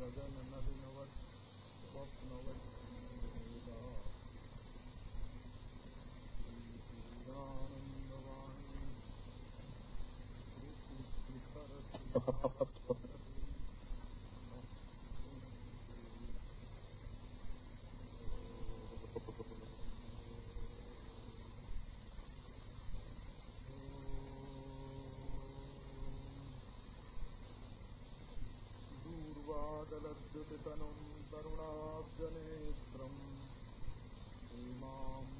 Rajan and nothing over, work, no सकलद्युतितनुम् तरुणाब्जनेत्रम् श्रीमाम्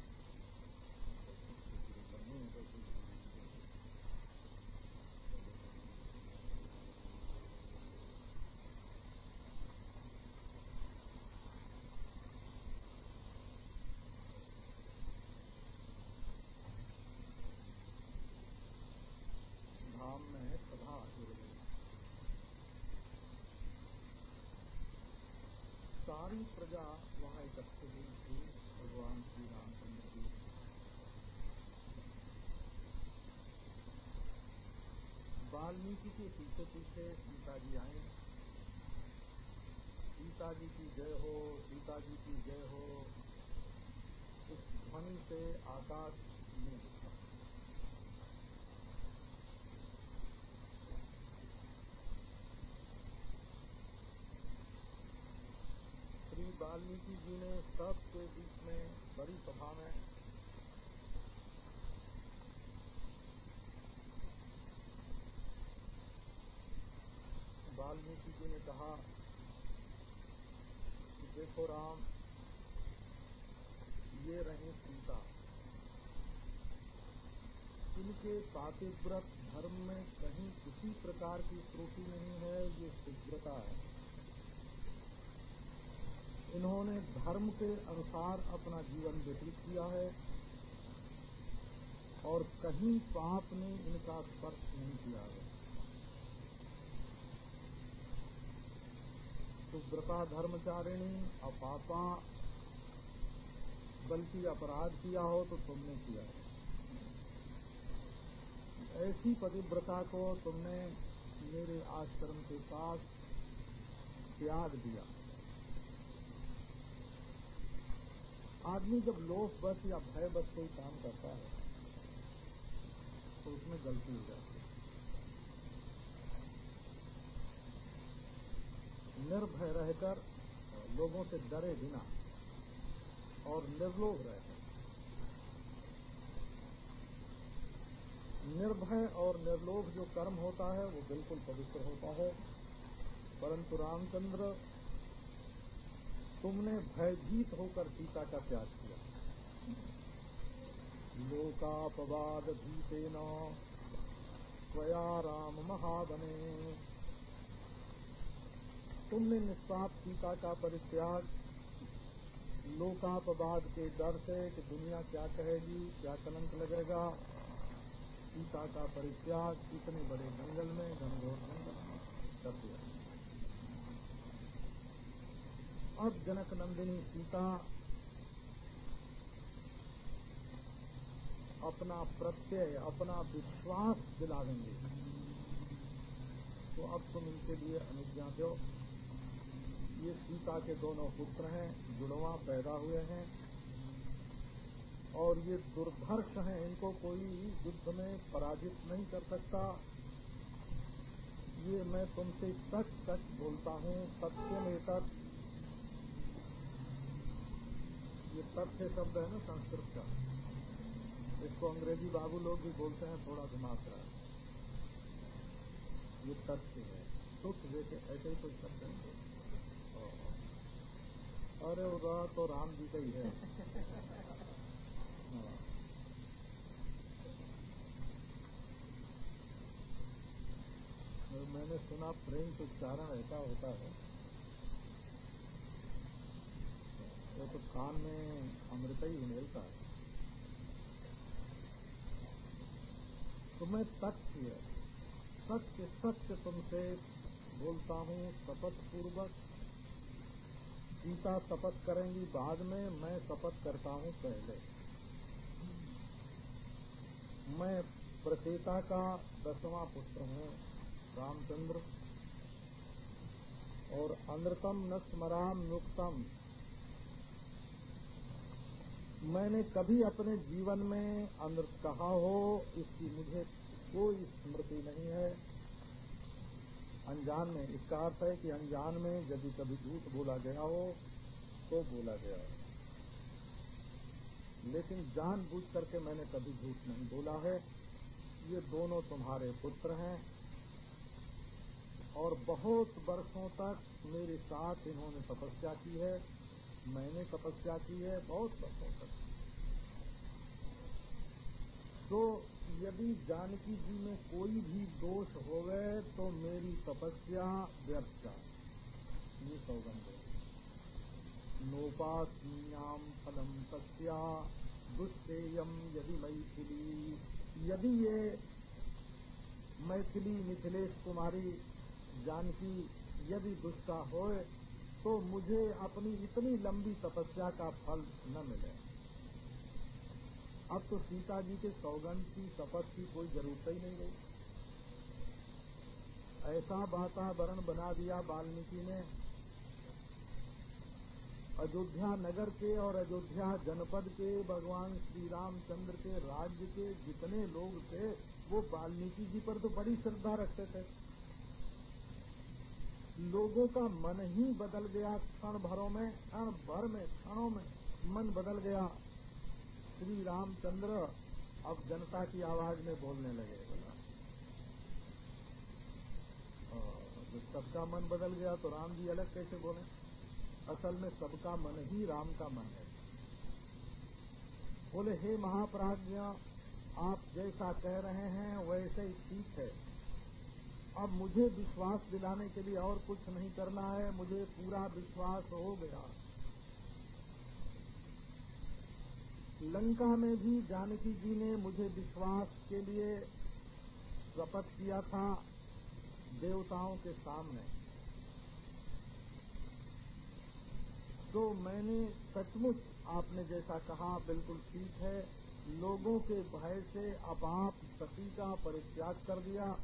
धाम में है सभा सारी प्रजा वहाँ इकट्ठे हुई थी, भगवान श्री रामचंद्र की वाल्मीकि के पीछे पीछे सीता जी आए। सीता जी की जय हो सीता जी की जय हो। इस ध्वनि से आकाश में उठा श्री वाल्मीकि जी ने सबके बीच में बड़ी सभा में वाल्मीकि जी ने कहा कि देखो राम, ये रहे सीता। इनके पातिव्रत धर्म में कहीं किसी प्रकार की त्रुटि नहीं है, ये शीघ्रता है। इन्होंने धर्म के अनुसार अपना जीवन व्यतीत किया है और कहीं पाप ने इनका स्पर्श नहीं किया है। सुव्रता धर्मचारिणी, अपापा, बल्कि अपराध किया हो तो तुमने किया है। ऐसी पतिव्रता को तुमने मेरे आश्रम के पास त्याग दिया। आदमी जब लोभ बस या भय बस कोई काम करता है तो उसमें गलती हो जाती है। निर्भय रहकर लोगों से डरे बिना और निर्लोभ रहकर। निर्भय और निर्लोभ जो कर्म होता है, वो बिल्कुल पवित्र होता है। परंतु रामचंद्र तुमने भयभीत होकर सीता का त्याग किया। लोकापवाद भीते न स्वया राम महाबने। तुमने निष्पाप सीता का परित्याग, लोकापवाद के डर से कि दुनिया क्या कहेगी, क्या कलंक लगेगा। सीता का परित्याग इतने बड़े जंगल में घनघोर जंगल कर दिया। अब जनक नंदिनी सीता अपना प्रत्यय, अपना विश्वास दिला देंगे तो अब तुम इनके लिए अनुज्ञा दो। ये सीता के दोनों पुत्र हैं, जुड़वा पैदा हुए हैं, और ये दुर्धर्ष हैं, इनको कोई युद्ध में पराजित नहीं कर सकता। ये मैं तुमसे सच सच बोलता हूँ, सत्य में तक ये तथ्य शब्द है ना संस्कृत का। इसको अंग्रेज़ी बाबू लोग भी बोलते हैं, थोड़ा दिमाग खराब ये तथ्य है। सुख जैसे ऐसे ही कोई शब्द नहीं अरे वो तो राम जी का ही है। हाँ। मैंने सुना प्रेम उच्चारण ऐसा होता है। वो तो कान में अमृत ही मिलता है। तो मैं तथ्य सत्य सत्य तुमसे बोलता हूँ शपथ पूर्वक सीता शपथ करेंगी बाद में, मैं शपथ करता हूँ पहले। मैं प्रचेता का दसवां पुत्र हूँ, रामचंद्र। और अनृतम न स्मराम युक्तम। मैंने कभी अपने जीवन में अनृत कहा हो, इसकी मुझे कोई स्मृति नहीं है। अनजान में, इसका अर्थ है कि अनजान में यदि कभी झूठ बोला गया हो तो बोला गया हो। लेकिन जान बूझ करके मैंने कभी झूठ नहीं बोला है। ये दोनों तुम्हारे पुत्र हैं और बहुत वर्षों तक मेरे साथ इन्होंने तपस्या की है। मैंने तपस्या की है, बहुत तक तो यदि जानकी जी में कोई भी दोष हो गए तो मेरी तपस्या व्यर्थ ये सौगंध है। नोपास्याम फलम तस्या, दुष्टेयम यदि मैथिली। यदि ये मैथिली मिथिलेश कुमारी जानकी यदि दुष्टा होए तो मुझे अपनी इतनी लंबी तपस्या का फल न मिले। अब तो सीता जी के सौगंध की, शपथ की कोई ज़रूरत ही नहीं रही। ऐसा वातावरण बना दिया वाल्मीकि ने। अयोध्या नगर के और अयोध्या जनपद के, भगवान श्री रामचंद्र के राज्य के जितने लोग थे, वो वाल्मीकि जी पर तो बड़ी श्रद्धा रखते थे। लोगों का मन ही बदल गया क्षण भरों में, क्षण भर में, क्षणों में मन बदल गया। श्री रामचंद्र अब जनता की आवाज़ में बोलने लगे। बोला जब सबका मन बदल गया तो राम जी अलग कैसे बोले? असल में सबका मन ही राम का मन है। बोले, हे महाप्राज्ञ, आप जैसा कह रहे हैं, वैसे ही ठीक है। अब मुझे विश्वास दिलाने के लिए और कुछ नहीं करना है, मुझे पूरा विश्वास हो गया। लंका में भी जानकी जी ने मुझे विश्वास के लिए शपथ किया था देवताओं के सामने। तो मैंने सचमुच आपने जैसा कहा, बिल्कुल ठीक है। लोगों के भय से अब आप सती का परित्याग कर दिया।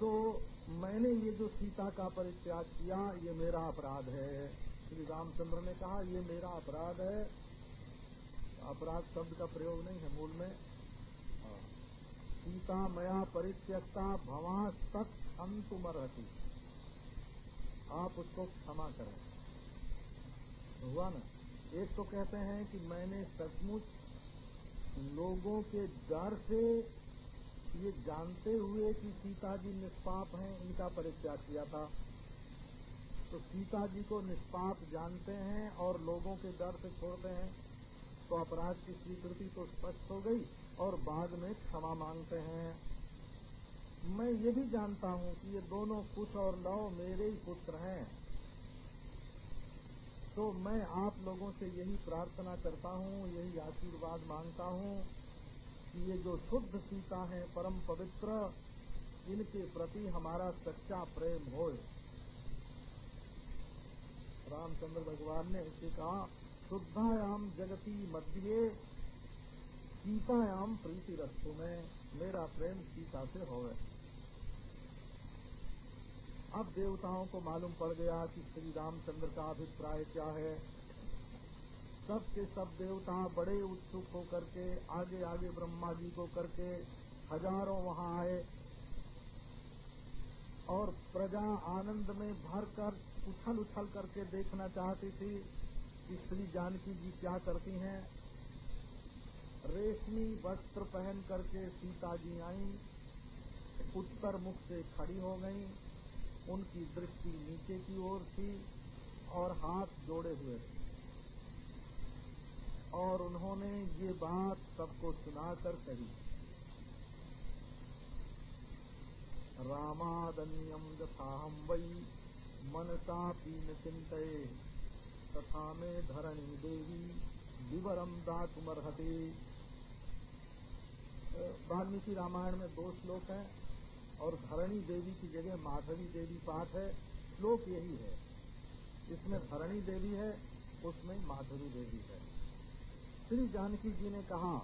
तो मैंने ये जो सीता का परित्याग किया, ये मेरा अपराध है। श्री रामचंद्र ने कहा, ये मेरा अपराध है। अपराध शब्द का प्रयोग नहीं है मूल में। सीता मया परित्यक्ता, भवा तक अंतुमरहती। आप उसको क्षमा करें। हुआ ना? एक तो कहते हैं कि मैंने सचमुच लोगों के डर से ये जानते हुए कि सीता जी निष्पाप हैं, इनका परित्याग किया था। तो सीता जी को निष्पाप जानते हैं और लोगों के डर से छोड़ते हैं। तो अपराध की स्वीकृति तो स्पष्ट हो गई और बाद में क्षमा मांगते हैं। मैं ये भी जानता हूँ कि ये दोनों कुश और लव मेरे ही पुत्र हैं। तो मैं आप लोगों से यही प्रार्थना करता हूँ, यही आशीर्वाद माँगता हूँ कि ये जो शुद्ध सीता है, परम पवित्र, इनके प्रति हमारा सच्चा प्रेम हो रामचंद्र भगवान ने इसे कहा, शुद्धायाम जगती मध्य, सीतायाम प्रीति रस्तु में, मेरा प्रेम सीता से हो अब देवताओं को मालूम पड़ गया कि श्री रामचंद्र का अभिप्राय क्या है। सब के सब देवता बड़े उत्सुक होकर के आगे आगे ब्रह्मा जी को करके हज़ारों वहाँ आए। और प्रजा आनंद में भर कर उछल उछल करके देखना चाहती थी कि श्री जानकी जी क्या करती हैं। रेशमी वस्त्र पहन करके सीता जी आई, उत्तर मुख से खड़ी हो गई, उनकी दृष्टि नीचे की ओर थी और हाथ जोड़े हुए थे। और उन्होंने ये बात सबको सुनाकर कही। रामादन्यम यथाहम वही मनसा पीन चिंत तथा में धरणी देवी विवरम दातुमर्हते। वाल्मीकि रामायण में दो श्लोक हैं, और धरणी देवी की जगह माधवी देवी पाठ है, श्लोक यही है। इसमें धरणी देवी है, उसमें माधवी देवी है। श्री जानकी जी ने कहा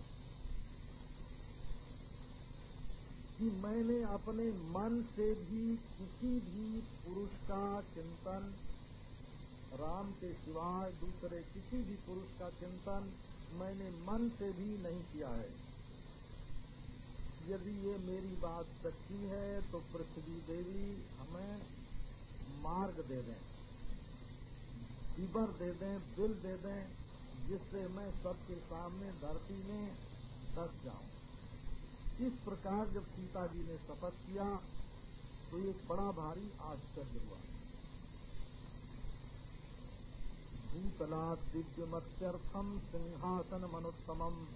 कि मैंने अपने मन से भी किसी भी पुरुष का चिंतन, राम के सिवाय दूसरे किसी भी पुरुष का चिंतन मैंने मन से भी नहीं किया है। यदि ये मेरी बात सच्ची है तो पृथ्वी देवी हमें मार्ग दे दें, विवर दे दें बिल दे दें जिससे मैं सबके सामने धरती में धस जाऊँ। इस प्रकार जब सीता जी ने शपथ किया तो एक बड़ा भारी आश्चर्य हुआ। भूतला दिव्य मत्यर्थम सिंहासन मनुत्तमम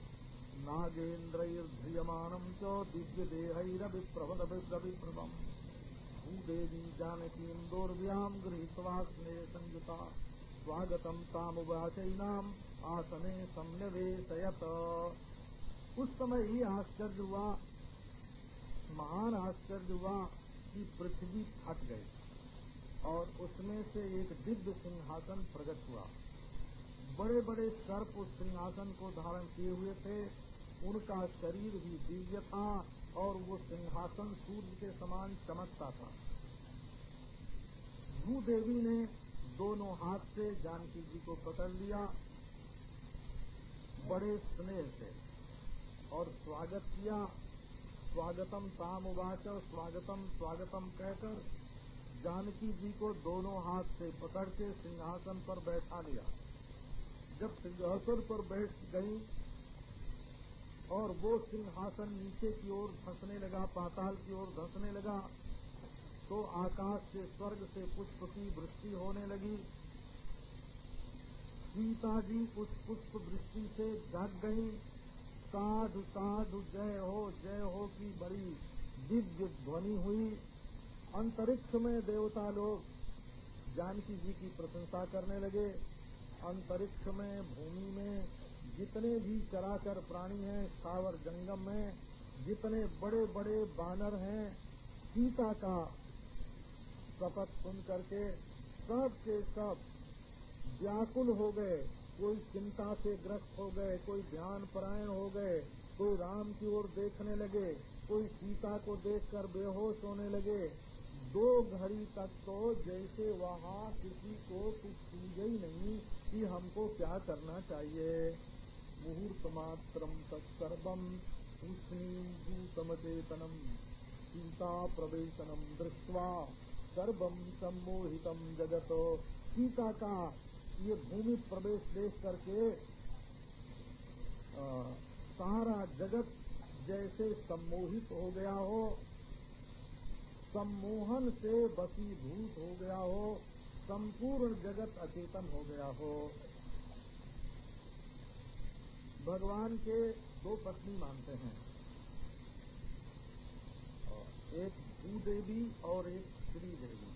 नागेन्द्रैर्ध्रियमाणम् च दिव्यदेहैरविप्रभदविप्रविभ्रमम् भूदेवी जानकीम् दोर्व्याम् गृहीत्वा स्नेहसंयुता। स्वागतम् तामुवाचैनाम् आसने संनिवेशयत। उस समय ही आश्चर्य हुआ। महान आश्चर्य हुआ कि पृथ्वी फट गई और उसमें से एक दिव्य सिंहासन प्रकट हुआ। बड़े बड़े सर्प उस सिंहासन को धारण किए हुए थे। उनका शरीर भी दिव्य था और वो सिंहासन सूर्य के समान चमकता था। भूदेवी ने दोनों हाथ से जानकी जी को पकड़ लिया। बड़े स्नेह से और स्वागत किया। स्वागतम ताम उवाच, स्वागतम स्वागतम कहकर जानकी जी को दोनों हाथ से पकड़ के सिंहासन पर बैठा लिया। जब सिंहासन पर बैठ गई और वो सिंहासन नीचे की ओर धंसने लगा, पाताल की ओर धंसने लगा तो आकाश से स्वर्ग से पुष्प की वृष्टि होने लगी। सीता जी उस पुष्प वृष्टि से जग गई। साधु साधु, जय हो जय हो की बड़ी दिव्य ध्वनि हुई। अंतरिक्ष में देवता लोग जानकी जी की प्रशंसा करने लगे। अंतरिक्ष में, भूमि में जितने भी चराचर प्राणी हैं, सावर जंगम में जितने बड़े बड़े बानर हैं, सीता का शपथ सुन करके सब के सब व्याकुल हो गए। कोई चिंता से ग्रस्त हो गए, कोई ध्यान परायण हो गए कोई राम की ओर देखने लगे, कोई सीता को देखकर बेहोश होने लगे। दो घड़ी तक तो जैसे वहाँ किसी को कुछ सूझे ही नहीं कि हमको क्या करना चाहिए। मुहूर्त मात्रम तत्सर्वम भूतमचेतनम सीता प्रवेशनम दृष्टवा सर्वम सम्मोहितम जगत। सीता का ये भूमि प्रवेश देख करके आ, सारा जगत जैसे सम्मोहित हो गया हो सम्मोहन से बसीभूत हो गया हो संपूर्ण जगत अचेतन हो गया हो। भगवान के दो पत्नी मानते हैं। एक भूदेवी और एक श्री देवी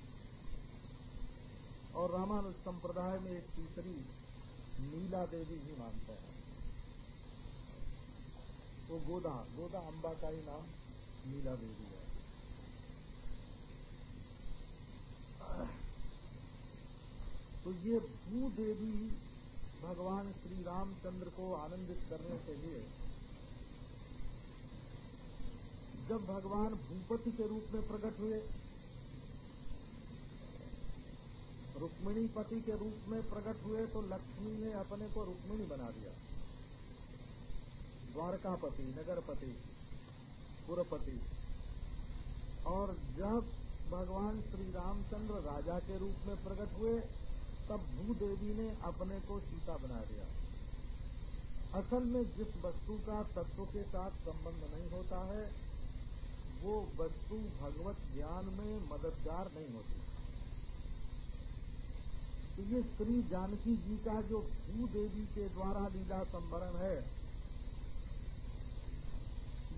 और रामानुज संप्रदाय में एक तीसरी नीला देवी भी मानते हैं। तो गोदा गोदा अम्बा का ही नाम नीला देवी है। तो ये भूदेवी भगवान श्री रामचंद्र को आनंदित करने के लिए जब भगवान भूपति के रूप में प्रकट हुए रुक्मिणी पति के रूप में प्रकट हुए तो लक्ष्मी ने अपने को रुक्मिणी बना दिया। द्वारकापति, नगरपति, पुरपति। और जब भगवान श्री रामचंद्र राजा के रूप में प्रकट हुए, तब भूदेवी ने अपने को सीता बना दिया। असल में जिस वस्तु का तत्व के साथ संबंध नहीं होता है, वो वस्तु भगवत ज्ञान में मददगार नहीं होती। ये श्री जानकी जी का जो भूदेवी के द्वारा लीला संवरण है,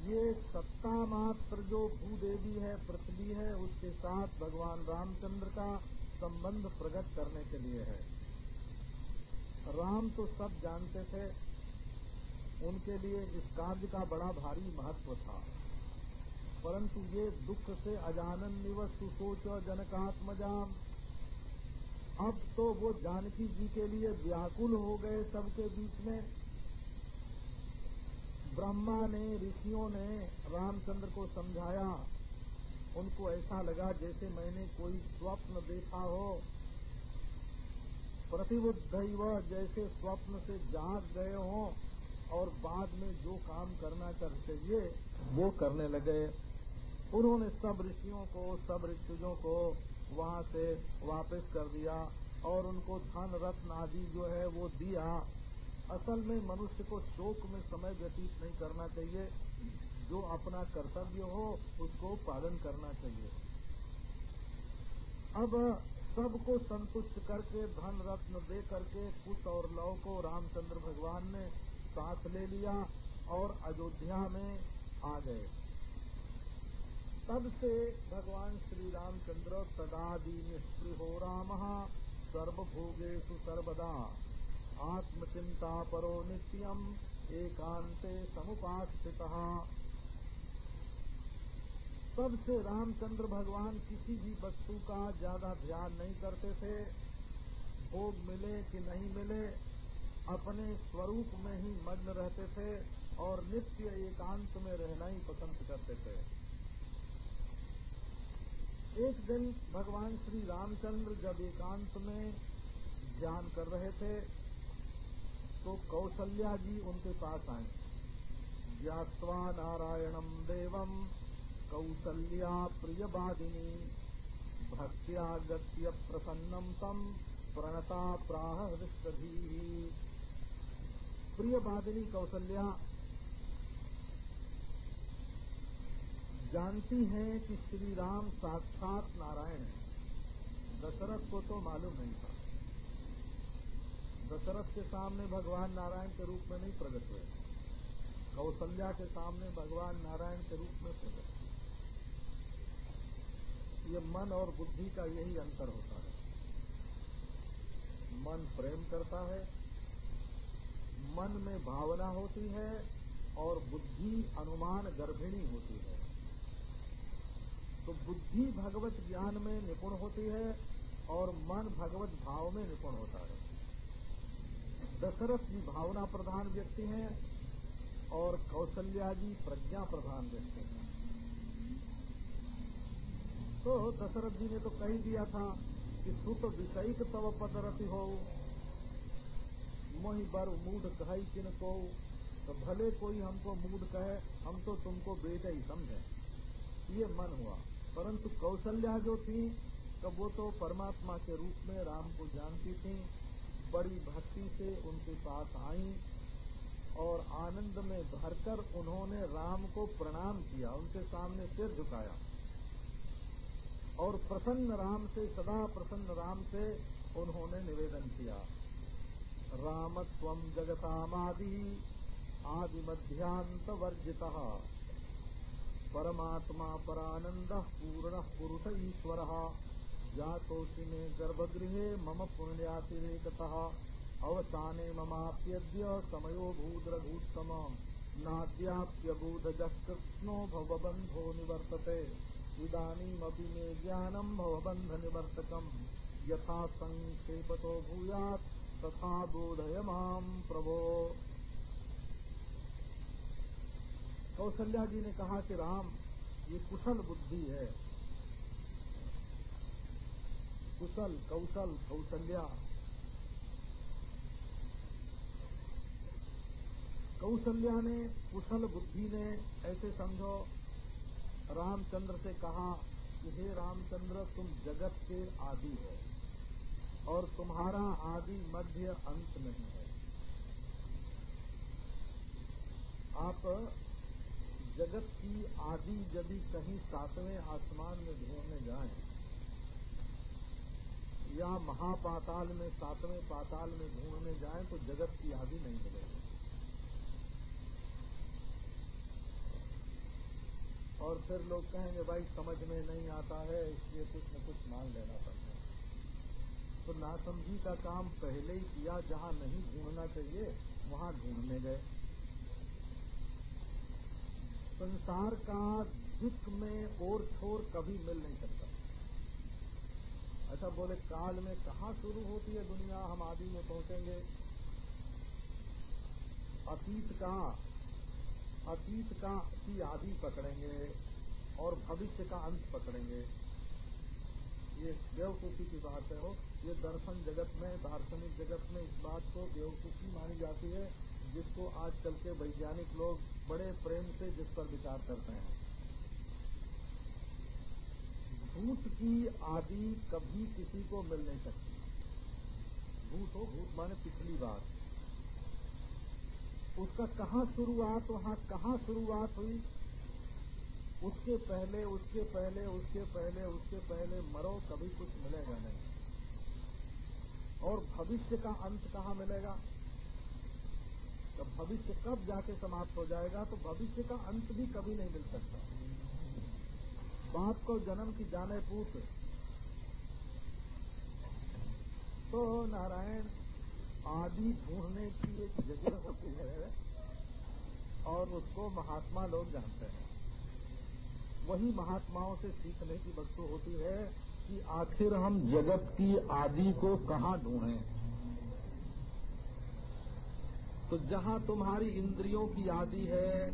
ये सत्ता मात्र जो भूदेवी है, पृथ्वी है, उसके साथ भगवान रामचंद्र का संबंध प्रकट करने के लिए है। राम तो सब जानते थे, उनके लिए इस कार्य का बड़ा भारी महत्व था। परंतु ये दुख से अजानन निवस सुसोच जनकात्मजाम अब तो वो जानकी जी के लिए व्याकुल हो गए सबके बीच में। ब्रह्मा ने, ऋषियों ने रामचंद्र को समझाया। उनको ऐसा लगा जैसे मैंने कोई स्वप्न देखा हो। प्रतिबुद्ध जैसे स्वप्न से जाग गए हों और बाद में जो काम करना कर चाहिए, वो करने लगे। उन्होंने सब ऋषियों को, सब ऋषियों को वहाँ से वापस कर दिया और उनको धन रत्न आदि जो है वो दिया। असल में मनुष्य को शोक में समय व्यतीत नहीं करना चाहिए। जो अपना कर्तव्य हो, उसको पालन करना चाहिए। अब सबको संतुष्ट करके, धन रत्न दे करके कुश और लव को रामचंद्र भगवान ने साथ ले लिया और अयोध्या में आ गए। तब से भगवान श्री रामचंद्र सदा सदादि निष्पृहो राम सर्वभोगेशु सर्वदा। आत्मचिंता परो नित्यम एकांते समुपास्थित। तब से रामचंद्र भगवान किसी भी वस्तु का ज़्यादा ध्यान नहीं करते थे। भोग मिले कि नहीं मिले, अपने स्वरूप में ही मग्न रहते थे और नित्य एकांत में रहना ही पसंद करते थे। एक दिन भगवान श्री रामचंद्र जब एकांत में ध्यान कर रहे थे तो कौशल्या जी उनके पास आए ज्ञावा नारायणम देवम कौशल्या प्रियवादिनी भक्त्या गत्य प्रसन्नम तम प्रणता प्राह प्रिय प्रियवादिनी कौशल्या जानती हैं कि श्री राम साक्षात नारायण है। दशरथ को तो मालूम नहीं था। दशरथ के सामने भगवान नारायण के रूप में नहीं प्रकट हुए। कौशल्या के सामने भगवान नारायण के रूप में प्रकट हुए। ये मन और बुद्धि का यही अंतर होता है। मन प्रेम करता है, मन में भावना होती है और बुद्धि अनुमान गर्भिणी होती है। तो बुद्धि भगवत ज्ञान में निपुण होती है और मन भगवत भाव में निपुण होता है। दशरथ जी भावना प्रधान व्यक्ति हैं और कौशल्या जी प्रज्ञा प्रधान व्यक्ति हैं। तो दशरथ जी ने तो कह दिया था कि सुत विषयिक तव पदरति हो। मोहि बर मूड कही किन को? तो भले कोई हमको मूड कहे, हम तो तुमको बेटे ही समझे। ये मन हुआ। परंतु कौशल्या जो थी तो वो तो परमात्मा के रूप में राम को जानती थी, बड़ी भक्ति से उनके पास आई और आनंद में भरकर उन्होंने राम को प्रणाम किया, उनके सामने सिर झुकाया। और प्रसन्न राम से, सदा प्रसन्न राम से उन्होंने निवेदन किया राम स्व जगतामादि आदि मध्यांत वर्जित परमात्मा परानंद पूर्ण पुरुष ईश्वर। जातोषि मे गर्भगृहे मम पुण्यातिरेकतः। अवसाने ममाप्यद्य समयो भूद्रभूत्तम। नाद्याप्यबूधजः कृष्णो भवबन्धो निवर्तते। इदानीमपि मे ज्ञानम् भवबन्धनिवर्तकम्। यथा संक्षेपतो भूयात् तथा बोधय माम प्रभो कौशल्या जी ने कहा कि राम, ये कुशल बुद्धि है। कुशल, कौशल, कौशल्या। कौशल्या ने, कुशल बुद्धि ने ऐसे समझो, रामचंद्र से कहा कि हे रामचंद्र, तुम जगत के आदि हो और तुम्हारा आदि मध्य अंत नहीं है। आप जगत की आदि यदि कहीं सातवें आसमान में ढूँढने जाएँ, या महापाताल में, सातवें पाताल में ढूँढने जाएँ तो जगत की आदि नहीं मिलेगी। और फिर लोग कहेंगे, भाई, समझ में नहीं आता है, इसलिए कुछ न कुछ मान लेना पड़ता है। तो नासमझी का काम पहले ही किया, जहाँ नहीं ढूंढना चाहिए, वहाँ ढूँढने गए। संसार का दिक में और छोर कभी मिल नहीं सकता। ऐसा बोले, काल में कहा शुरू होती है दुनिया? हम आदि में पहुँचेंगे। अतीत का अतीत का की आदि पकड़ेंगे और भविष्य का अंत पकड़ेंगे। ये बेवकूफ़ी की बात है, हो। ये दर्शन जगत में, दार्शनिक जगत में इस बात को बेवकूफ़ी मानी जाती है जिसको आजकल के वैज्ञानिक लोग बड़े प्रेम से जिस पर विचार करते हैं। भूत की आदि कभी किसी को मिल नहीं सकती। भूत हो, भूत माने पिछली बात। उसका कहाँ शुरुआत, वहाँ कहाँ शुरुआत हुई? उसके पहले उसके पहले उसके पहले उसके पहले मरो, कभी कुछ मिलेगा नहीं। और भविष्य का अंत कहाँ मिलेगा? तो भविष्य कब जाके समाप्त हो जाएगा तो भविष्य का अंत भी कभी नहीं मिल सकता। बाप को जन्म की जाने पूत। तो नारायण आदि ढूँढने की एक जगह होती है और उसको महात्मा लोग जानते हैं। वही महात्माओं से सीखने की वस्तु होती है कि आखिर हम जगत की आदि को कहाँ ढूंढें? तो जहाँ तुम्हारी इंद्रियों की आदि है,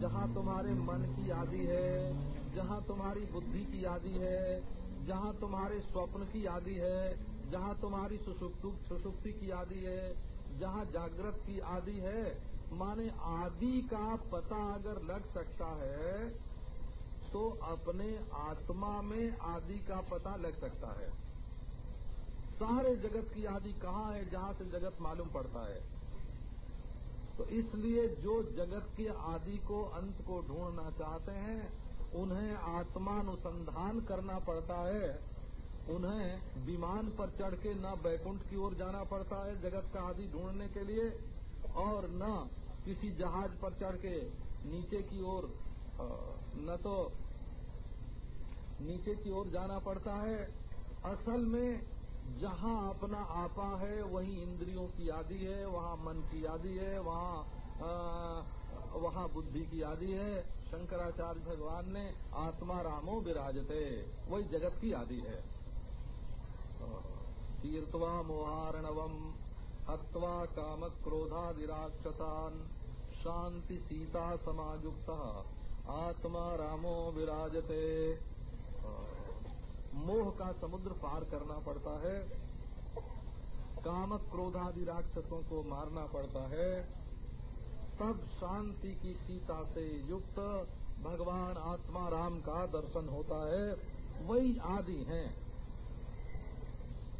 जहाँ तुम्हारे मन की आदि है, जहाँ तुम्हारी बुद्धि की आदि है, जहाँ तुम्हारे स्वप्न की आदि है, जहाँ तुम्हारी सुसुप्ति की आदि है, जहाँ जागृत की आदि है, माने आदि का पता अगर लग सकता है तो अपने आत्मा में आदि का पता लग सकता है। सारे जगत की आदि कहाँ है, जहाँ से जगत मालूम पड़ता है? तो इसलिए जो जगत के आदि को अंत को ढूंढना चाहते हैं, उन्हें आत्मानुसंधान करना पड़ता है। उन्हें विमान पर चढ़ के न बैकुंठ की ओर जाना पड़ता है जगत का आदि ढूँढने के लिए, और न किसी जहाज़ पर चढ़ के नीचे की ओर न तो नीचे की ओर जाना पड़ता है। असल में जहाँ अपना आपा है, वही इंद्रियों की आदि है, वहाँ मन की आदि है, वहाँ वहाँ बुद्धि की आदि है। शंकराचार्य भगवान ने आत्मा रामो विराजते, वही जगत की आदि है। तीर्थवा मोहारणवम, हत्वा काम क्रोधादिराक्षसान शांति सीता समायुक्त, आत्मा रामो विराजते। मोह का समुद्र पार करना पड़ता है। काम क्रोधादि राक्षसों को मारना पड़ता है। तब शांति की सीता से युक्त भगवान आत्मा राम का दर्शन होता है। वही आदि हैं।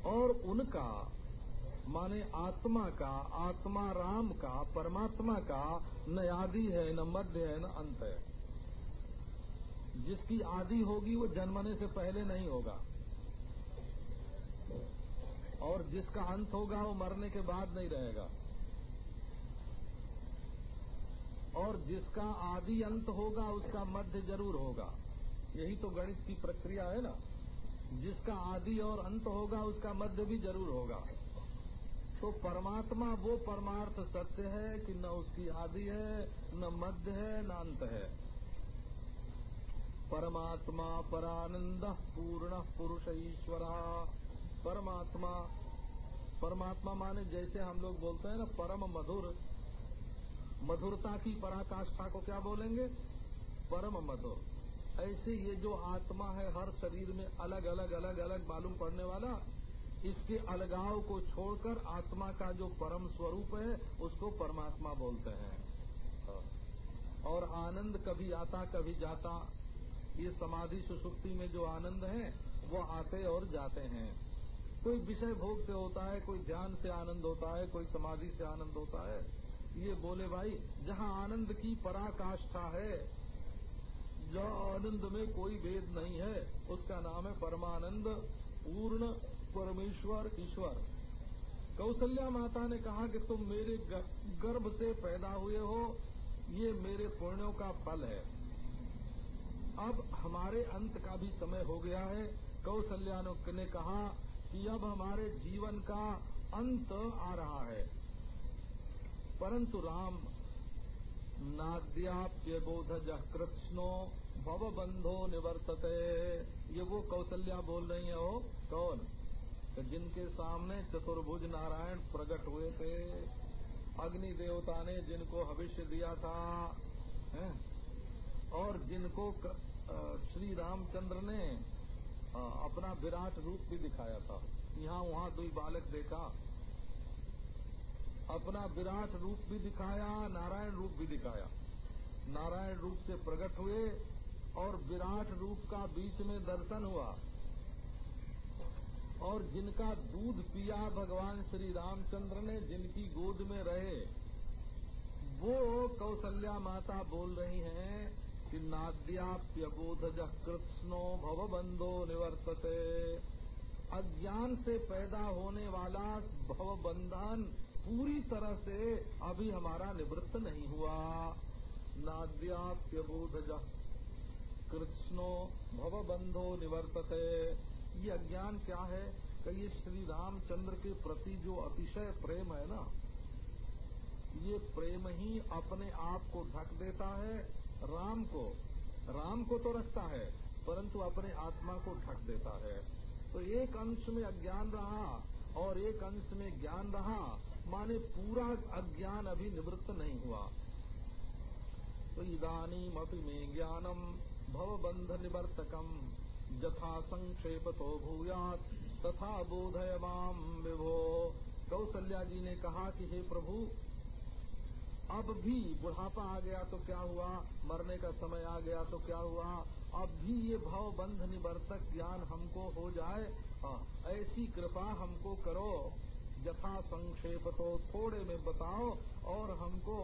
और उनका, माने आत्मा का, आत्मा राम का, परमात्मा का न आदि है, न मध्य है, न अंत है। जिसकी आदि होगी वो जन्मने से पहले नहीं होगा। और जिसका अंत होगा वो मरने के बाद नहीं रहेगा। और जिसका आदि अंत होगा उसका मध्य ज़रूर होगा। यही तो गणित की प्रक्रिया है ना। जिसका आदि और अंत होगा उसका मध्य भी ज़रूर होगा। तो परमात्मा वो परमार्थ सत्य है कि न उसकी आदि है, न मध्य है, न अंत है। परमात्मा परानंद पूर्ण पुरुष ईश्वर परमात्मा परमात्मा माने जैसे हम लोग बोलते हैं ना, परम मधुर। मधुरता की पराकाष्ठा को क्या बोलेंगे? परम मधुर। ऐसे ये जो आत्मा है, हर शरीर में अलग अलग अलग अलग मालूम पड़ने वाला, इसके अलगाव को छोड़कर आत्मा का जो परम स्वरूप है, उसको परमात्मा बोलते हैं। और आनंद कभी आता, कभी जाता ये समाधि सुसुप्ति में जो आनंद है, वो आते और जाते हैं। कोई विषय भोग से होता है, कोई ध्यान से आनंद होता है, कोई समाधि से आनंद होता है। ये बोले, भाई, जहाँ आनंद की पराकाष्ठा है जो आनंद में कोई भेद नहीं है, उसका नाम है परमानंद, पूर्ण परमेश्वर, ईश्वर। कौशल्या माता ने कहा कि तुम मेरे गर्भ से पैदा हुए हो, ये मेरे पुण्यों का फल है। अब हमारे अंत का भी समय हो गया है। कौशल्या ने कहा कि अब हमारे जीवन का अंत आ रहा है। परंतु राम नाद्याप्य बोधज कृष्णो भव बंधो निवर्तते। ये वो कौशल्या बोल रही है वो? कौन? तो जिनके सामने चतुर्भुज नारायण प्रकट हुए थे। अग्नि देवता ने जिनको भविष्य दिया था, है? और जिनको श्री रामचंद्र ने अपना विराट रूप भी दिखाया था। यहाँ वहाँ दुई बालक देखा। अपना विराट रूप भी दिखाया, नारायण रूप भी दिखाया। नारायण रूप से प्रकट हुए और विराट रूप का बीच में दर्शन हुआ। और जिनका दूध पिया भगवान श्री रामचंद्र ने, जिनकी गोद में रहे, वो कौशल्या माता बोल रही हैं कि नाद्याप्यबोधज कृष्णो भवबंधो निवर्तते। अज्ञान से पैदा होने वाला भवबंधन पूरी तरह से अभी हमारा निवृत्त नहीं हुआ। नाद्याप्यबोधज कृष्णो भवबंधो निवर्तते। ये अज्ञान क्या है? कि ये श्री रामचंद्र के प्रति जो अतिशय प्रेम है ना, ये प्रेम ही अपने आप को ढक देता है राम को राम को तो रखता है, परंतु अपने आत्मा को ढक देता है। तो एक अंश में अज्ञान रहा और एक अंश में ज्ञान रहा, माने पूरा अज्ञान अभी निवृत्त नहीं हुआ। तो इदानी अपि में ज्ञानम भवबंध निवर्तकम जथा संक्षेप तो भूयात, तथा बोधय माम विभो। कौशल्या जी ने कहा कि हे प्रभु अब भी बुढ़ापा आ गया तो क्या हुआ? मरने का समय आ गया तो क्या हुआ? अब भी ये भाव बंध निवर्तक ज्ञान हमको हो जाए। आ, ऐसी कृपा हमको करो। यथा संक्षेप तो थोड़े में बताओ और हमको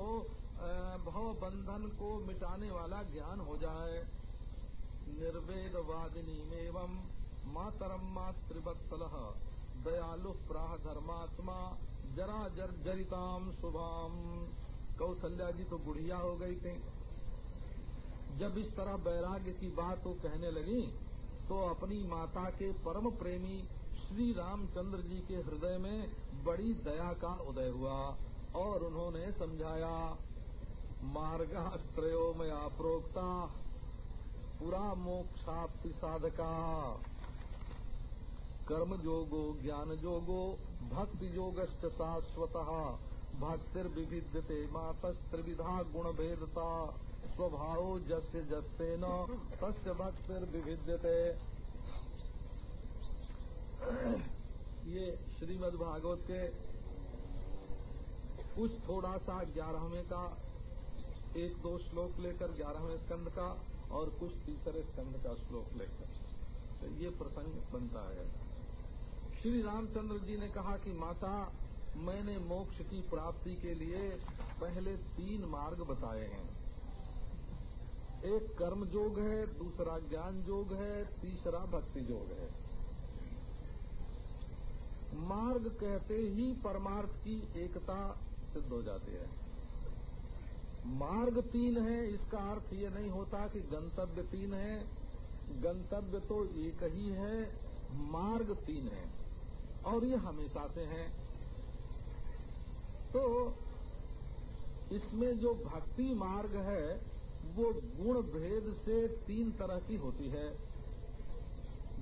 भव बंधन को मिटाने वाला ज्ञान हो जाए। निर्वेद वादिनी एवं मातरम मातृवत्सल। दयालु प्राह धर्मात्मा जरा जर्जरिताम शुभाम। कौशल्या जी तो बुढ़िया हो गई थी। जब इस तरह वैराग्य की बात वो कहने लगी तो अपनी माता के परम प्रेमी श्री रामचंद्र जी के हृदय में बड़ी दया का उदय हुआ और उन्होंने समझाया मार्ग मार्गाश्रयो में प्रोक्ता पुरा मोक्षाप्ति साधका। कर्म जोगो, ज्ञान जोगो, भक्ति जोगस्त शाश्वत। भक्तिर्विविद्यते मातस्त्रिविधा गुण भेदता स्वभाव जस्य जस्ते न तस्य भक्तिर्विविद्यते ये श्रीमद् भागवत के कुछ थोड़ा सा ग्यारहवें का, एक दो श्लोक लेकर ग्यारहवें स्कंद का और कुछ तीसरे स्कंद का श्लोक लेकर। तो ये प्रसंग बनता है। श्री रामचंद्र जी ने कहा कि माता मैंने मोक्ष की प्राप्ति के लिए पहले तीन मार्ग बताए हैं। एक कर्म योग है, दूसरा ज्ञान योग है, तीसरा भक्ति योग है। मार्ग कहते ही परमार्थ की एकता सिद्ध हो जाती है। मार्ग तीन है, इसका अर्थ ये नहीं होता कि गंतव्य तीन है। गंतव्य तो एक ही है, मार्ग तीन है, और ये हमेशा से है। तो इसमें जो भक्ति मार्ग है, वो गुण भेद से तीन तरह की होती है।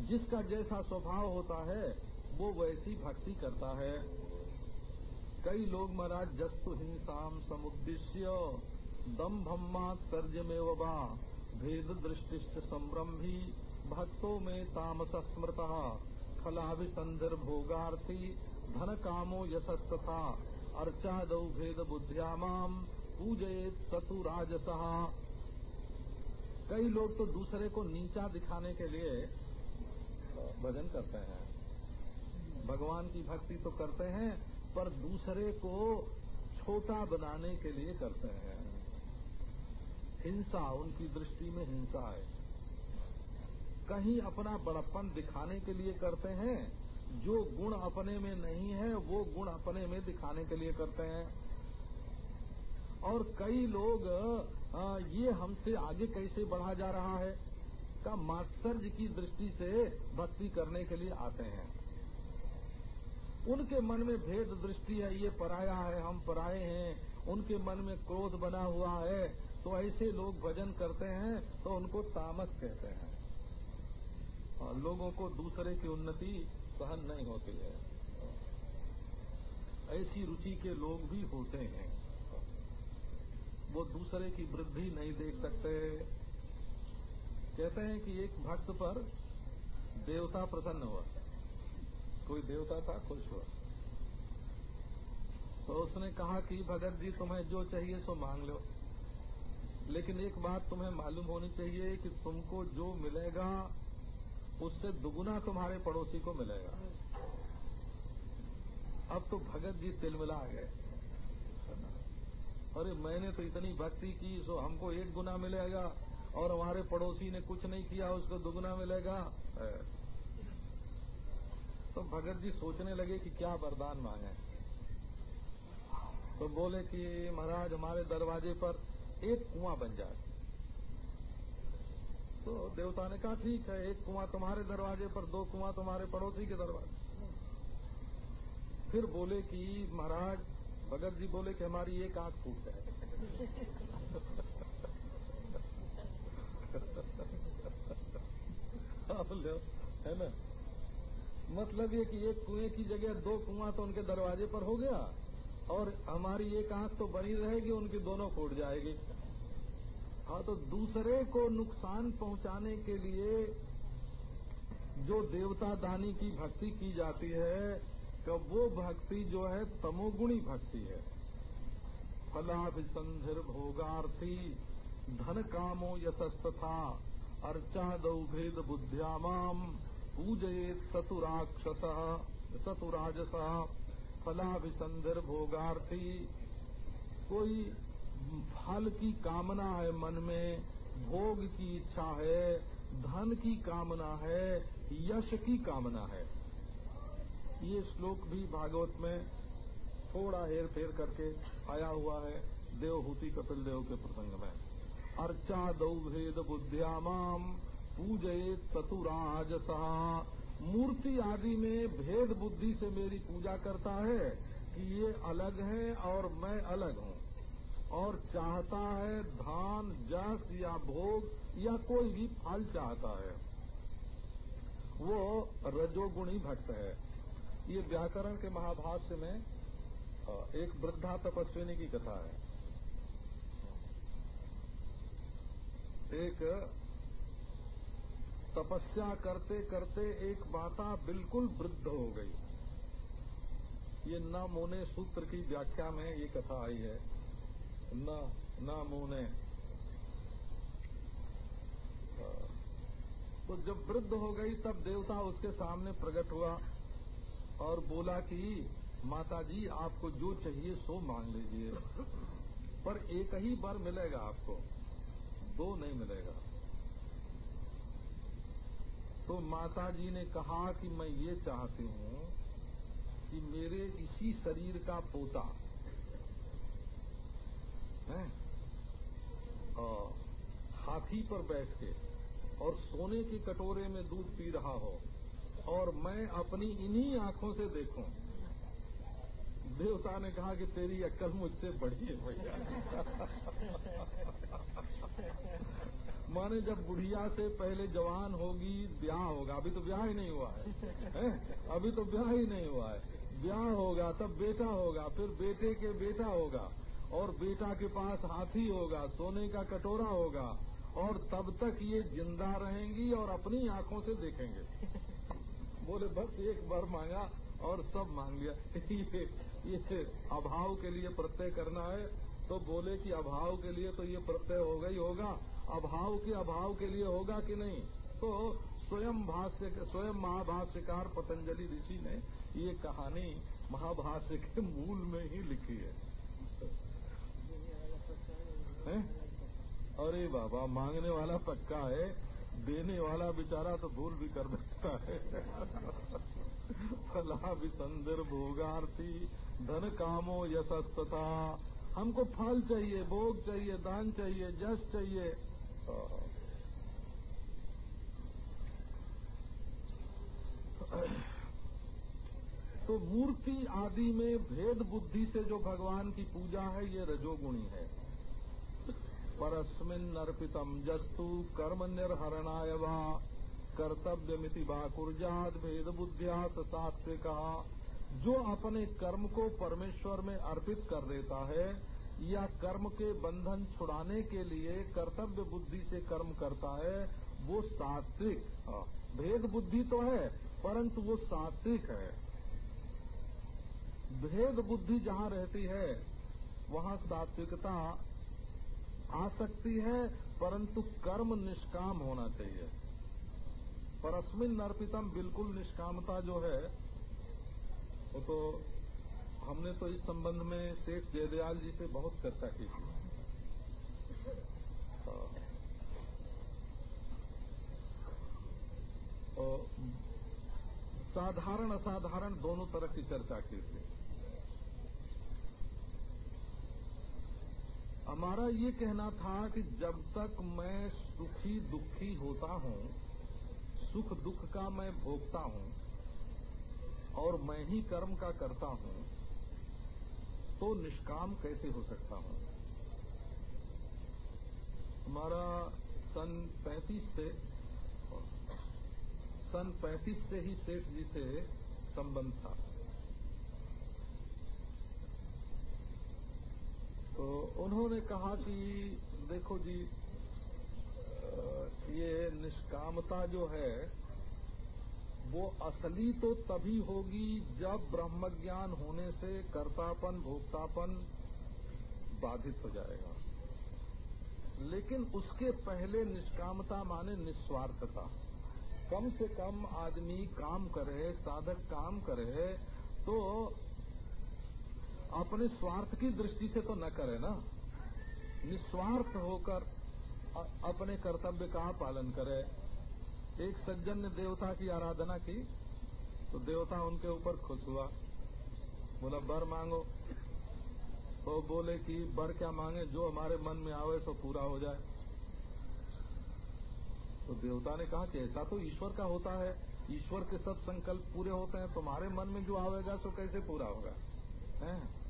जिसका जैसा स्वभाव होता है, वो वैसी भक्ति करता है। कई लोग महाराज, जस्तु हिंसाम समुद्देश्य दम भम्मा तर्ज में वबा भेद दृष्टिश्च संरंभी भक्तों में तामस स्मृत फलाभिसंधिर भोगार्थी धन कामो यशस्तथा अर्चादौ भेद बुद्ध्यामाम पूजयेत सतु राजसहा कई लोग तो दूसरे को नीचा दिखाने के लिए भजन करते हैं। भगवान की भक्ति तो करते हैं, पर दूसरे को छोटा बनाने के लिए करते हैं। हिंसा, उनकी दृष्टि में हिंसा है। कहीं अपना बड़प्पन दिखाने के लिए करते हैं जो गुण अपने में नहीं है वो गुण अपने में दिखाने के लिए करते हैं। और कई लोग आ, ये हमसे आगे कैसे बढ़ा जा रहा है का मात्सर्य की दृष्टि से भक्ति करने के लिए आते हैं। उनके मन में भेद दृष्टि है ये पराया है हम पराये हैं। उनके मन में क्रोध बना हुआ है तो ऐसे लोग भजन करते हैं तो उनको तामस कहते हैं। और लोगों को दूसरे की उन्नति सहन नहीं होती है। ऐसी रुचि के लोग भी होते हैं। वो दूसरे की वृद्धि नहीं देख सकते। कहते हैं कि एक भक्त पर देवता प्रसन्न हुआ। कोई देवता था, खुश हुआ। तो उसने कहा कि भगत जी, तुम्हें जो चाहिए सो मांग लो। लेकिन एक बात तुम्हें मालूम होनी चाहिए कि तुमको जो मिलेगा उससे दुगुना तुम्हारे पड़ोसी को मिलेगा। अब तो भगत जी तिलमिला गए। अरे मैंने तो इतनी भक्ति की, सो हमको एक गुना मिलेगा और हमारे पड़ोसी ने कुछ नहीं किया, उसको दुगुना मिलेगा। तो भगत जी सोचने लगे कि क्या वरदान मांगे। तो बोले कि महाराज, हमारे दरवाजे पर एक कुआँ बन जाए। तो देवता ने कहा, ठीक है, एक कुआँ तुम्हारे दरवाजे पर, दो कुआँ तुम्हारे पड़ोसी के दरवाजे फिर बोले कि, महाराज, भगत जी बोले कि हमारी एक आँख फूट जाए। है ना? मतलब ये कि एक कुएँ की जगह दो कुआँ तो उनके दरवाजे पर हो गया और हमारी एक आँख तो बनी रहेगी, उनकी दोनों फूट जाएगी। हाँ तो दूसरे को नुकसान पहुँचाने के लिए जो देवता दानी की भक्ति की जाती है कि वो भक्ति जो है तमोगुणी भक्ति है। फलाभिसंधिर भोगार्थी धन कामो यशस्तथा अर्चा भेद बुद्ध्यामाम पूजयेत सतुराक्षस सतुराजस फलाभिसंधिर भोगार्थी, कोई फल की कामना है मन में, भोग की इच्छा है, धन की कामना है, यश की कामना है। ये श्लोक भी भागवत में थोड़ा हेर फेर करके आया हुआ है, देवहूति कपिल देव के प्रसंग में। अर्चा दौ भेद बुद्ध्यामाम पूजये चतुराज सहा मूर्ति आदि में भेद बुद्धि से मेरी पूजा करता है कि ये अलग है और मैं अलग हूँ। और चाहता है धान, जस या भोग या कोई भी फल चाहता है। वो रजोगुणी भक्त है। ये व्याकरण के महाभाष्य में एक वृद्धा तपस्विनी की कथा है। एक तपस्या करते करते एक माता बिल्कुल वृद्ध हो गई। ये न मोने सूत्र की व्याख्या में ये कथा आई है। न न मोने तो जब वृद्ध हो गई, तब देवता उसके सामने प्रकट हुआ और बोला कि माता जी आपको जो चाहिए सो मांग लीजिए। पर एक ही बार मिलेगा आपको, दो नहीं मिलेगा। तो माता जी ने कहा कि मैं ये चाहती हूँ कि मेरे इसी शरीर का पोता है? हाथी पर बैठ के और सोने के कटोरे में दूध पी रहा हो और मैं अपनी इन्हीं आँखों से देखूँ। देवता ने कहा कि तेरी अक्कल मुझसे बड़ी है भैया। माने जब बुढ़िया से पहले जवान होगी ब्याह होगा। अभी तो ब्याह ही नहीं हुआ है, है? अभी तो ब्याह ही नहीं हुआ है। ब्याह होगा तब बेटा होगा फिर बेटे के बेटा होगा। और बेटा के पास हाथी होगा सोने का कटोरा होगा और तब तक ये ज़िंदा रहेंगी और अपनी आँखों से देखेंगे। बोले बस एक बार मांगा और सब मांग लिया। ये, ये अभाव के लिए प्रत्यय करना है। तो बोले कि अभाव के लिए तो ये प्रत्यय होगा ही होगा। अभाव के अभाव के लिए होगा कि नहीं? तो स्वयं भाष्य स्वयं महाभाष्यकार पतंजलि ऋषि ने ये कहानी महाभाष्य के मूल में ही लिखी है, अरे बाबा, मांगने वाला पक्का है, देने वाला बेचारा तो भूल भी कर सकता है। फला विसंदर भोगार्थी, धन कामो यशस्तता हमको फल चाहिए, भोग चाहिए, दान चाहिए जस चाहिए। तो मूर्ति आदि में भेद बुद्धि से जो भगवान की पूजा है, ये रजोगुणी है। परस्मिन अर्पितम जस्तु कर्म निर्हरणाय वा। कर्तव्यमिति बाकुर्जात भेद बुद्धिया कहा जो अपने कर्म को परमेश्वर में अर्पित कर देता है या कर्म के बंधन छुड़ाने के लिए कर्तव्य बुद्धि से कर्म करता है वो सात्विक। हाँ, भेद बुद्धि तो है परंतु वो सात्विक है। भेद बुद्धि जहाँ रहती है वहाँ सात्विकता आ सकती है, परंतु कर्म निष्काम होना चाहिए। परस्मिन अर्पितम बिल्कुल निष्कामता जो है, वो तो हमने तो इस संबंध में शेख जयदयाल जी से बहुत चर्चा की थी। और साधारण असाधारण दोनों तरह की चर्चा की थी। हमारा ये कहना था कि जब तक मैं सुखी दुखी होता हूँ, सुख दुख का मैं भोगता हूँ, और मैं ही कर्म का करता हूँ तो निष्काम कैसे हो सकता हूँ? हमारा सन 35 से, सन 35 से ही सेठ जी से संबंध था। तो उन्होंने कहा कि, देखो जी ये निष्कामता जो है, वो असली तो तभी होगी जब ब्रह्म ज्ञान होने से कर्तापन, भोक्तापन बाधित हो जाएगा। लेकिन उसके पहले निष्कामता माने निस्वार्थता। कम से कम आदमी काम करे, साधक काम करे तो अपने स्वार्थ की दृष्टि से तो न करे ना। निस्वार्थ होकर अपने कर्तव्य का पालन करे। एक सज्जन ने देवता की आराधना की तो देवता उनके ऊपर खुश हुआ। बोला, बर मांगो। तो बोले कि, बर क्या मांगे? जो हमारे मन में आवे तो पूरा हो जाए। तो देवता ने कहा कि ऐसा तो ईश्वर का होता है। ईश्वर के सब संकल्प पूरे होते हैं। तुम्हारे मन में जो आवेगा तो कैसे पूरा होगा? है?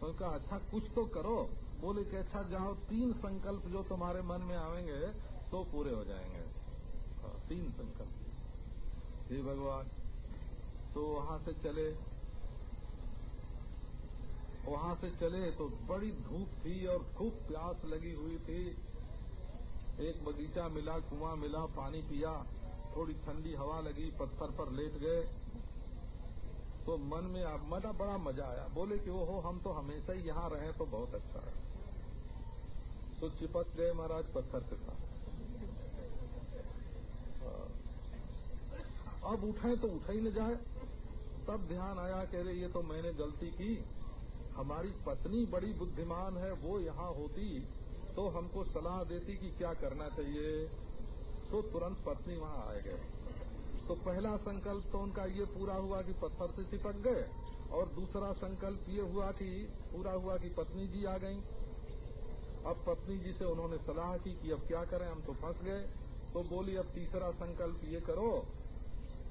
तो कहा अच्छा कुछ तो करो। बोले कि अच्छा जाओ तीन संकल्प जो तुम्हारे मन में आवेंगे तो पूरे हो जाएँगे। हाँ, तीन संकल्प। हे भगवान तो वहाँ से चले। वहाँ से चले तो बड़ी धूप थी और खूब प्यास लगी हुई थी। एक बगीचा मिला कुआँ मिला पानी पिया थोड़ी ठंडी हवा लगी पत्थर पर लेट गए। तो मन में आप, मना बड़ा मज़ा आया। बोले कि वो हो हम तो हमेशा ही यहाँ रहे तो बहुत अच्छा है। तो चिपक गए महाराज पत्थर के साथ। अब उठे तो उठा ही न जाए। तब ध्यान आया कह रहे ये तो मैंने गलती की। हमारी पत्नी बड़ी बुद्धिमान है, वो यहाँ होती तो हमको सलाह देती कि क्या करना चाहिए। तो तुरंत पत्नी वहाँ आए गए। तो पहला संकल्प तो उनका ये पूरा हुआ कि पत्थर से चिपक गए, और दूसरा संकल्प ये हुआ कि, पूरा हुआ कि पत्नी जी आ गई। अब पत्नी जी से उन्होंने सलाह की कि अब क्या करें, हम तो फंस गए। तो बोली, अब तीसरा संकल्प ये करो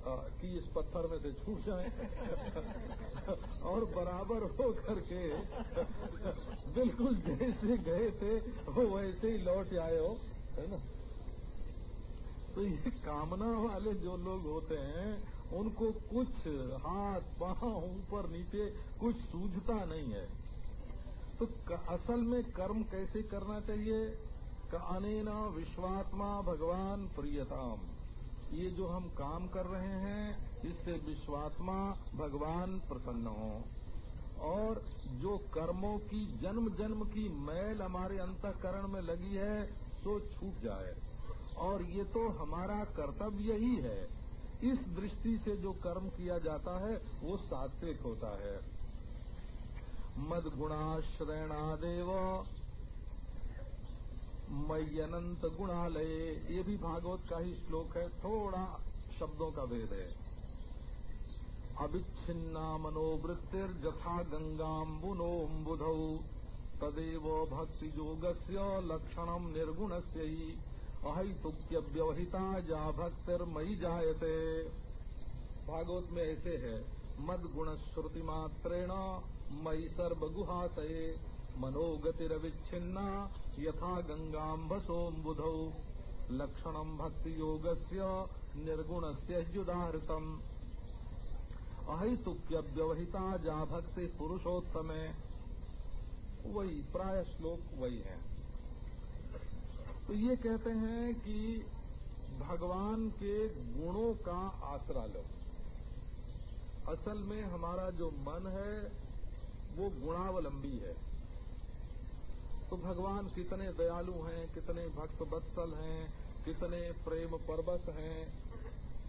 कि इस पत्थर में से छूट जाए। और बराबर हो करके बिल्कुल जैसे गए थे, वो वैसे ही लौट आए हो, है ना? तो ये कामना वाले जो लोग होते हैं, उनको कुछ हाथ पाँव ऊपर नीचे कुछ सूझता नहीं है। तो असल में कर्म कैसे करना चाहिए? अनेन विश्वात्मा भगवान प्रियताम। ये जो हम काम कर रहे हैं, इससे विश्वात्मा भगवान प्रसन्न हो। और जो कर्मों की जन्म जन्म की मैल हमारे अंतकरण में लगी है, सो छूट जाए। और ये तो हमारा कर्तव्य ही है। इस दृष्टि से जो कर्म किया जाता है, वो सात्विक होता है। मद गुणाश्रयणादेव मय्यनंत गुणालय, ये भी भागवत का ही श्लोक है। थोड़ा शब्दों का भेद है। अविच्छिन्ना मनोवृत्तिर जथा गंगाम्बुनोम्बुधौ तदेव भक्ति योगस्य लक्षणम निर्गुण से ही अहितुक्य व्यवहिता जा भक्तिर्मयी जायते। भागवत में ऐसे है, मद गुण श्रुति मात्रेण मई सर्वगुहाशये, मनोगतिरविच्छिन्ना यथा गंगाम्बसोम्बुधौ लक्षणम भक्ति योगस्य निर्गुणस्य युदाहृतम। अहितुक्य व्यवहिता जा भक्ति पुरुषोत्तमे वही, प्राय श्लोक वही है। तो ये कहते हैं कि भगवान के गुणों का आसरा लो। असल में हमारा जो मन है, वो गुणावलंबी है। तो भगवान कितने दयालु हैं, कितने भक्त बत्सल हैं, कितने प्रेम पर्वत हैं,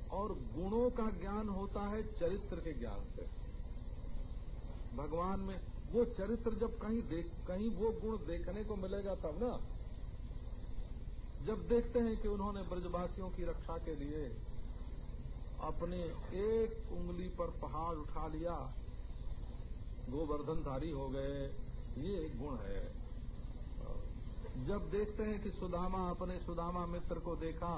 और गुणों का ज्ञान होता है चरित्र के ज्ञान से। भगवान में वो चरित्र जब कहीं देख, कहीं वो गुण देखने को मिलेगा तब ना जब देखते हैं कि उन्होंने ब्रजवासियों की रक्षा के लिए अपने एक उंगली पर पहाड़ उठा लिया, गोवर्धनधारी हो गए, ये एक गुण है। जब देखते हैं कि सुदामा अपने सुदामा मित्र को देखा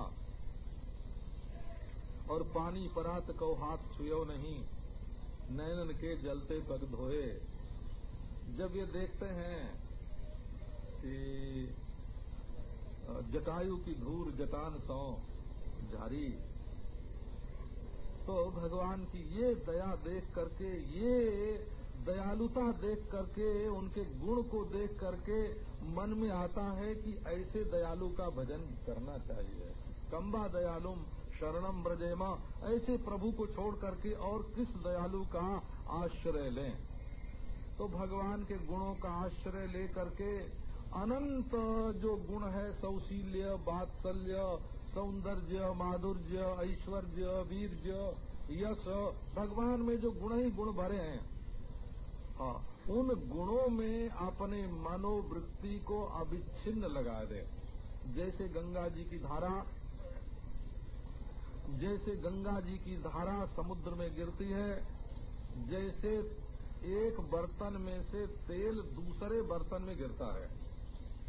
और पानी परात को हाथ छुयो नहीं नैनन के जलते पग धोए, जब ये देखते हैं कि जटायु की धूर जटान सौ झारी तो भगवान की ये दया देख करके, ये दयालुता देख करके, उनके गुण को देख करके मन में आता है कि ऐसे दयालु का भजन करना चाहिए। कम्बा दयालुम शरणम ब्रजेमा ऐसे प्रभु को छोड़ करके और किस दयालु का आश्रय लें? तो भगवान के गुणों का आश्रय ले करके अनंत जो गुण है, सौशील्य बात्सल्य सौंदर्य, माधुर्य, ऐश्वर्य, वीर्य, यश, भगवान में जो गुण ही गुण भरे हैं हाँ उन गुणों में अपने मनोवृत्ति को अविच्छिन्न लगा दे। जैसे गंगा जी की धारा, जैसे गंगा जी की धारा समुद्र में गिरती है, जैसे एक बर्तन में से तेल दूसरे बर्तन में गिरता है।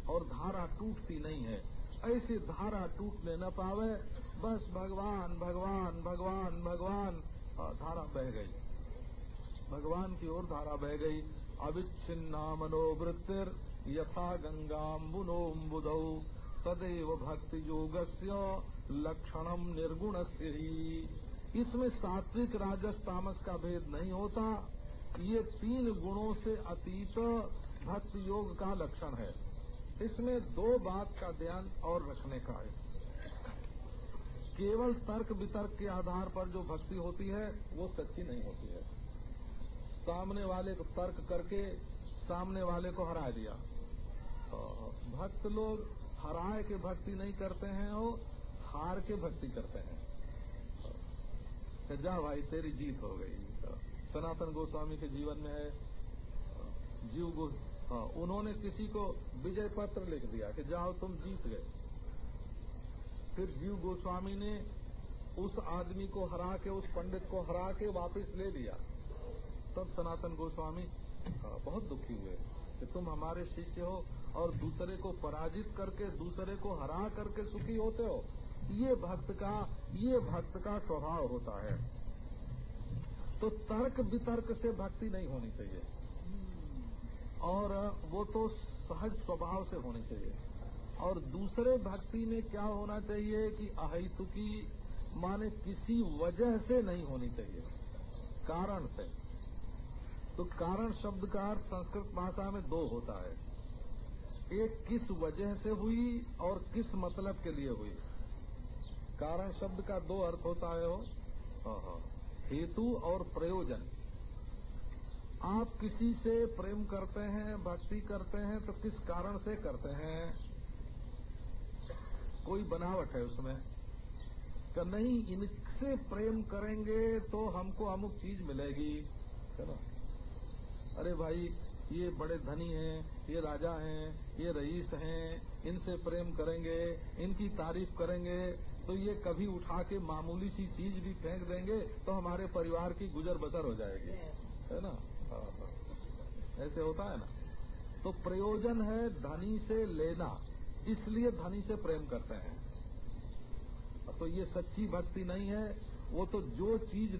और धारा टूटती नहीं है। ऐसी धारा टूटने न पावे। बस भगवान भगवान भगवान भगवान। धारा बह गई। भगवान की ओर धारा बह गई। अविच्छिन्ना मनोवृत्तिर यथा गंगाम्बुनोम्बुदौ। सदैव भक्ति योगस्य लक्षणम निर्गुण से ही। इसमें सात्विक, राजस, तामस का भेद नहीं होता। ये तीन गुणों से अतीत भक्ति योग का लक्षण है। इसमें दो बात का ध्यान और रखने का है। केवल तर्क वितर्क के आधार पर जो भक्ति होती है, वो सच्ची नहीं होती है। सामने वाले को तर्क करके सामने वाले को हरा दिया। भक्त लोग हराए के भक्ति नहीं करते हैं और हार के भक्ति करते हैं। जा भाई, तेरी जीत हो गई। सनातन गोस्वामी के जीवन में है। जीव हाँ उन्होंने किसी को विजय पत्र लिख दिया कि जाओ तुम जीत गए। फिर जीव गोस्वामी ने उस आदमी को हरा के उस पंडित को हरा के वापस ले लिया। तब सनातन गोस्वामी हाँ, बहुत दुखी हुए कि तुम हमारे शिष्य हो और दूसरे को पराजित करके दूसरे को हरा करके सुखी होते हो। ये भक्त का ये भक्त का स्वभाव होता है। तो तर्क वितर्क से भक्ति नहीं होनी चाहिए। और वो तो सहज स्वभाव से होनी चाहिए। और दूसरे भक्ति में क्या होना चाहिए कि अहितुकी माने किसी वजह से नहीं होनी चाहिए। कारण से। तो कारण शब्द का अर्थ संस्कृत भाषा में दो होता है। एक किस वजह से हुई और किस मतलब के लिए हुई। कारण शब्द का दो अर्थ होता है, हो। हेतु और प्रयोजन। आप किसी से प्रेम करते हैं भक्ति करते हैं तो किस कारण से करते हैं? कोई बनावट है उसमें? कि नहीं इनसे प्रेम करेंगे तो हमको अमुक चीज़ मिलेगी। है ना? अरे भाई ये बड़े धनी हैं ये राजा हैं ये रईस हैं इनसे प्रेम करेंगे इनकी तारीफ़ करेंगे तो ये कभी उठा के मामूली सी चीज़ भी फेंक देंगे तो हमारे परिवार की गुजर बसर हो जाएगी। है ना। ऐसे होता है ना। तो प्रयोजन है धनी से लेना, इसलिए धनी से प्रेम करते हैं। तो ये सच्ची भक्ति नहीं है, वो तो जो चीज़